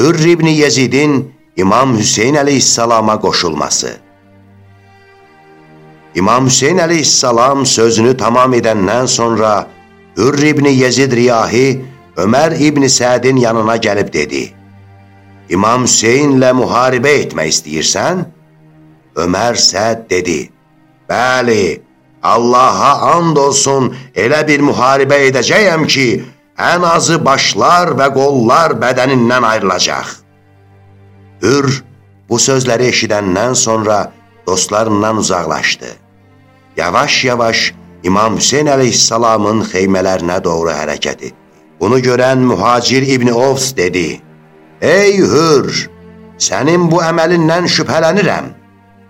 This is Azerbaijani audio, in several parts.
Hürr ibn Yezidin İmam Hüseyin əleyhissalama qoşulması. İmam Hüseyin əleyhissalam sözünü tamam edəndən sonra Hürr ibn Yezid Riyahi Ömər ibn Sədin yanına gəlib dedi, İmam Hüseyinlə müharibə etmək istəyirsən? Ömər Səd dedi, Bəli, Allaha and olsun elə bir müharibə edəcəyəm ki, ən azı başlar və qollar bədənindən ayrılacaq. Hür bu sözləri eşidəndən sonra dostlarından uzaqlaşdı. Yavaş-yavaş İmam Hüseyin əleyhissalamın xeymələrinə doğru hərəkət etdi. Bunu görən mühacir İbni Ovs dedi, Ey Hür, sənin bu əməlindən şübhələnirəm.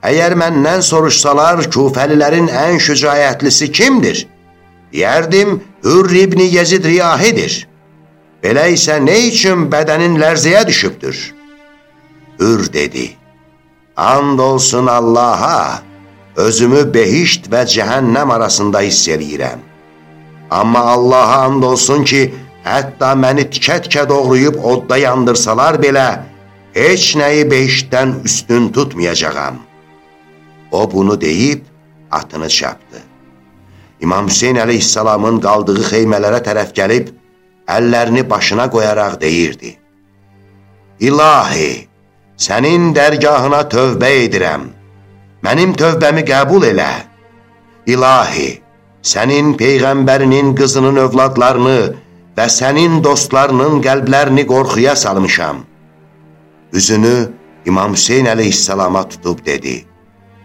Əgər məndən soruşsalar, küfəlilərin ən şücayətlisi kimdir? Deyərdim, Hürr ibn Yezid riyahidir. Belə isə nə üçün bədənin lərzəyə düşübdür? Hürr dedi, And olsun Allaha, özümü behişt və cəhənnəm arasında hiss eləyirəm. Amma Allaha and olsun ki, hətta məni tikə-tikə doğrayıb odda yandırsalar belə, heç nəyi behiştdən üstün tutmayacağam.'' O bunu deyib atını çapdı. İmam Hüseyin əleyhissalamın qaldığı xeymələrə tərəf gəlib, əllərini başına qoyaraq deyirdi. İlahi, sənin dərgahına tövbə edirəm, mənim tövbəmi qəbul elə. İlahi, sənin Peyğəmbərinin qızının övladlarını və sənin dostlarının qəlblərini qorxuya salmışam. Üzünü İmam Hüseyin əleyhissalama tutub dedi,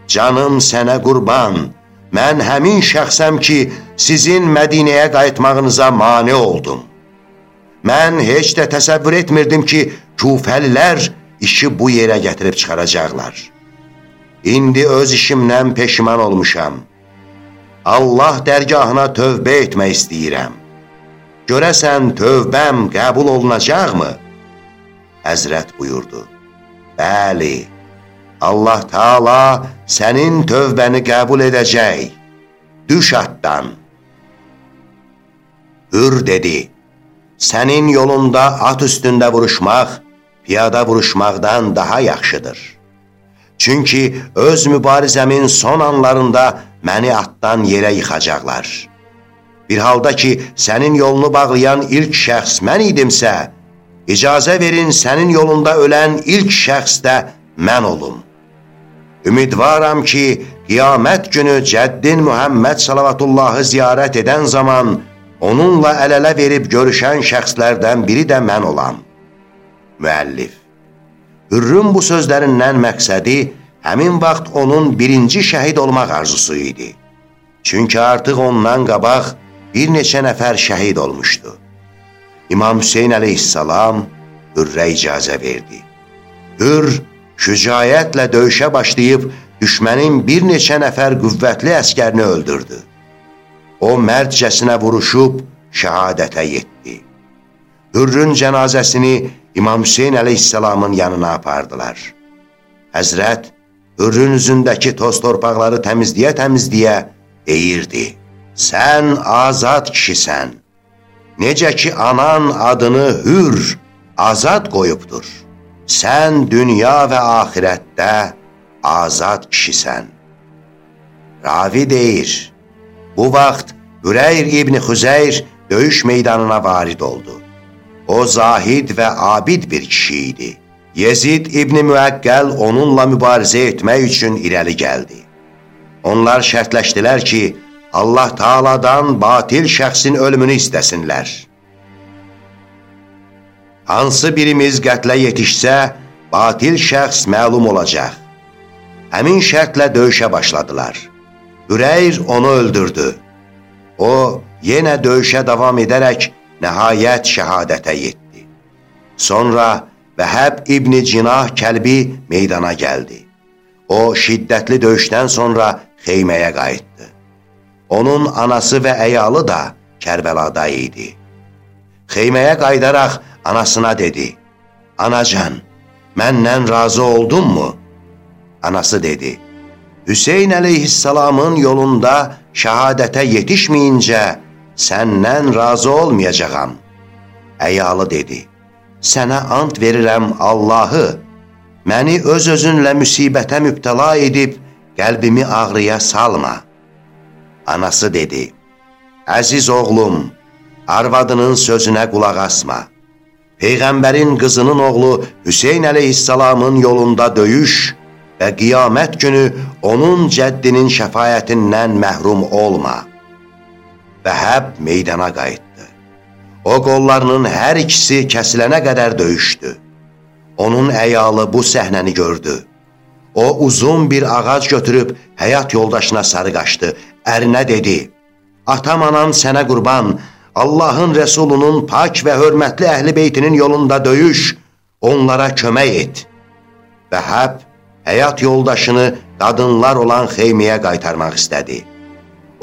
Canım sənə qurban, mən həmin şəxsəm ki, sizin Mədinəyə qayıtmağınıza mane oldum. Mən heç də təsəvvür etmirdim ki, küfəlilər işi bu yerə gətirib çıxaracaqlar. İndi öz işimdən peşman olmuşam. Allah dərgahına tövbə etmək istəyirəm. Görəsən tövbəm qəbul olunacaqmı? Həzrət buyurdu. Bəli, Allah Taala sənin tövbəni qəbul edəcək. Düş atdan. Hür dedi, sənin yolunda at üstündə vuruşmaq, piyada vuruşmaqdan daha yaxşıdır. Çünki öz mübarizəmin son anlarında məni atdan yerə yıxacaqlar. Bir halda ki, sənin yolunu bağlayan ilk şəxs mən idimsə, icazə verin sənin yolunda ölən ilk şəxs də mən olum. Ümidvaram ki, qiyamət günü Cəddin Mühəmməd salavatullahı ziyarət edən zaman onunla əl-ələ verib görüşən şəxslərdən biri də mən olam. Müəllif Hürrün bu sözlərindən məqsədi həmin vaxt onun birinci şəhid olmaq arzusu idi. Çünki artıq ondan qabaq bir neçə nəfər şəhid olmuşdu. İmam Hüseyin əleyhissalam Hürrə icazə verdi. Hürr şücayətlə döyüşə başlayıb düşmənin bir neçə nəfər qüvvətli əskərini öldürdü. O mərdcəsinə vuruşub şəhadətə yetdi. Hürrün cənazəsini İmam Hüseyin əleyhissalamın yanına apardılar. Həzrət Hürrün üzündəki toz torpaqları təmizləyə-təmizləyə deyirdi, Sən azad kişisən. Necə ki, anan adını Hür, azad qoyubdur. Sən dünya və axirətdə azad kişisən. Ravi deyir, bu vaxt Hüreyr İbni Xüzeyr döyüş meydanına varid oldu. O zahid və abid bir kişi idi. Yezid İbni Müəqqəl onunla mübarizə etmək üçün irəli gəldi. Onlar şərtləşdilər ki, Allah Taala'dan batil şəxsin ölümünü istəsinlər. Hansı birimiz qətlə yetişsə, batil şəxs məlum olacaq. Həmin şərtlə döyüşə başladılar. Üreyr onu öldürdü. O, yenə döyüşə davam edərək nəhayət şəhadətə yetdi. Sonra Vəhəb İbni Cinah kəlbi meydana gəldi. O, şiddətli döyüşdən sonra xeyməyə qayıtdı. Onun anası və əyalı da Kərbəlada idi. Xeyməyə qaydaraq anasına dedi, Anacan, məndən razı oldun mu? Anası dedi, Hüseyin əleyhissalamın yolunda şəhadətə yetişməyincə səndən razı olmayacağam. Əyalı dedi, sənə ant verirəm Allahı, məni öz-özünlə müsibətə mübtəla edib, qəlbimi ağrıya salma. Anası dedi, Əziz oğlum, arvadının sözünə qulaq asma. Peyğəmbərin qızının oğlu Hüseyn əleyhissalamın yolunda döyüş və qiyamət günü onun cəddinin şəfayətindən məhrum olma. Vəhəb meydana qayıtdı. O qollarının hər ikisi kəsilənə qədər döyüşdü. Onun əyalı bu səhnəni gördü. O uzun bir ağac götürüb həyat yoldaşına sarı qaçdı. Ərinə dedi, Atam anam sənə qurban, Allahın Rəsulunun pak və hörmətli əhli beytinin yolunda döyüş, onlara kömək et. Vəhəb həyat yoldaşını qadınlar olan xeymiyə qaytarmaq istədi.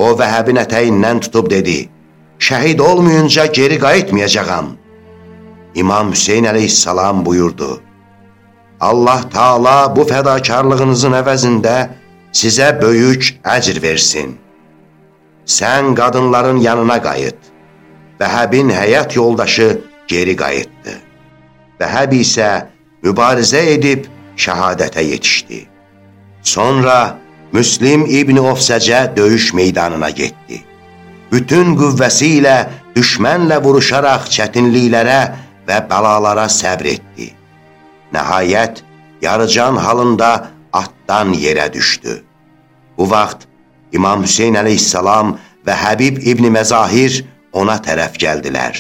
O Vəhəbin ətəyindən tutub dedi, şəhid olmayınca geri qayıtmayacağam. İmam Hüseyin əleyhissalam buyurdu, Allah Taala bu fədakarlığınızın əvəzində sizə böyük əcr versin. Sən qadınların yanına qayıt. Vəhəbin həyat yoldaşı geri qayıtdı. Vəhəb isə mübarizə edib şəhadətə yetişdi. Sonra Müslim İbni Ofsəcə döyüş meydanına getdi. Bütün qüvvəsi ilə düşmənlə vuruşaraq çətinliklərə və bəlalara səbr etdi. Nəhayət, yarıcan halında atdan yerə düşdü. Bu vaxt İmam Hüseyin əleyhissalam və Həbib İbni Məzahir ona tərəf gəldilər.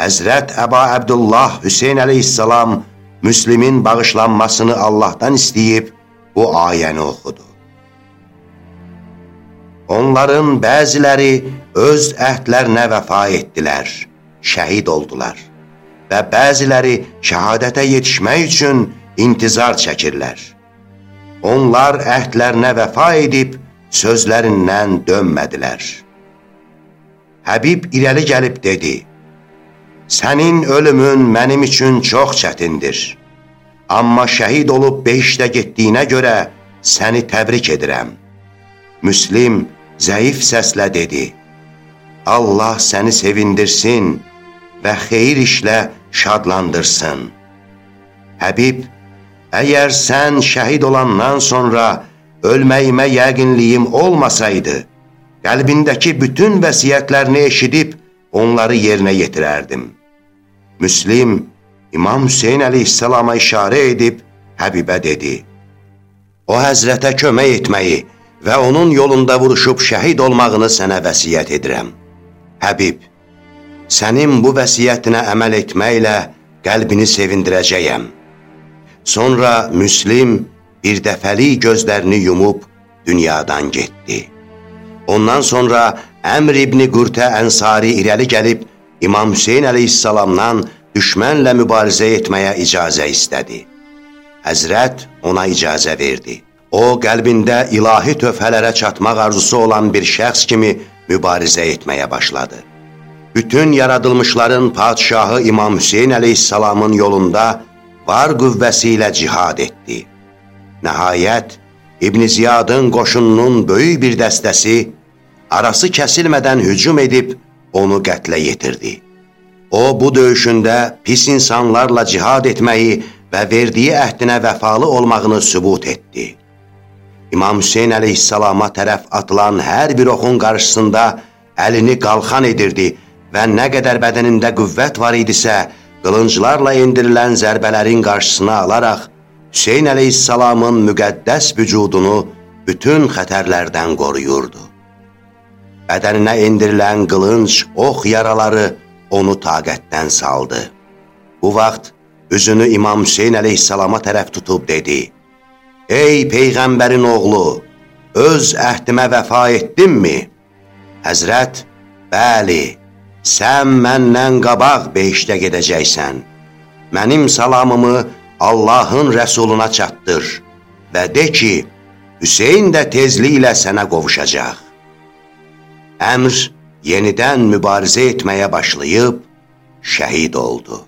Həzrət Əba Əbdullah Hüseyin əleyhissalam Müslimin bağışlanmasını Allahdan istəyib bu ayəni oxudu. Onların bəziləri öz əhdlərinə vəfa etdilər, şəhid oldular və bəziləri şəhadətə yetişmək üçün intizar çəkirlər. Onlar əhdlərinə vəfa edib sözlərindən dönmədilər. Həbib irəli gəlib dedi, Sənin ölümün mənim üçün çox çətindir. Amma şəhid olub beşdə getdiyinə görə səni təbrik edirəm. Müslim zəif səslə dedi, Allah səni sevindirsin və xeyir işlə şadlandırsın. Həbib, əgər sən şəhid olandan sonra ölməyimə yəqinliyim olmasaydı, qəlbindəki bütün vəsiyyətlərini eşidib, onları yerinə yetirərdim. Müslim, İmam Hüseyin əleyhissalama işarə edib, Həbibə dedi, O həzrətə kömək etməyi və onun yolunda vuruşub şəhid olmağını sənə vəsiyyət edirəm. Həbib, sənin bu vəsiyyətinə əməl etməklə qəlbini sevindirəcəyəm. Sonra Müslim, bir dəfəlik gözlərini yumub dünyadan getdi. Ondan sonra Əmr ibn Qurtə Ənsari irəli gəlib İmam Hüseyin əleyhissalamdan düşmənlə mübarizə etməyə icazə istədi. Həzrət ona icazə verdi. O, qəlbində ilahi tövhələrə çatmaq arzusu olan bir şəxs kimi mübarizə etməyə başladı. Bütün yaradılmışların padişahı İmam Hüseyin əleyhissalamın yolunda var qüvvəsi ilə cihad etdi. Nəhayət, İbn Ziyadın qoşununun böyük bir dəstəsi arası kəsilmədən hücum edib onu qətlə yetirdi. O, bu döyüşündə pis insanlarla cihad etməyi və verdiyi əhdinə vəfalı olmağını sübut etdi. İmam Hüseyin əleyhissalama tərəf atılan hər bir oxun qarşısında əlini qalxan edirdi və nə qədər bədənində qüvvət var idisə, qılınclarla indirilən zərbələrin qarşısına alaraq Hüseyin əleyhissalamın müqəddəs vücudunu bütün xətərlərdən qoruyurdu. Bədəninə indirilən qılınc, ox yaraları onu taqətdən saldı. Bu vaxt üzünü İmam Hüseyin əleyhissalama tərəf tutub dedi, Ey Peyğəmbərin oğlu, öz əhdimə vəfa etdinmi? Həzrət, bəli, sən məndən qabaq beşdə gedəcəksən. Mənim salamımı Allahın rəsuluna çatdır və de ki, Hüseyin də tezliklə sənə qovuşacaq. Əmr yenidən mübarizə etməyə başlayıb şəhid oldu.